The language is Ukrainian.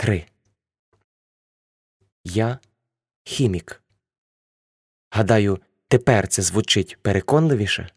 3. Я хімік. Гадаю, тепер це звучить переконливіше.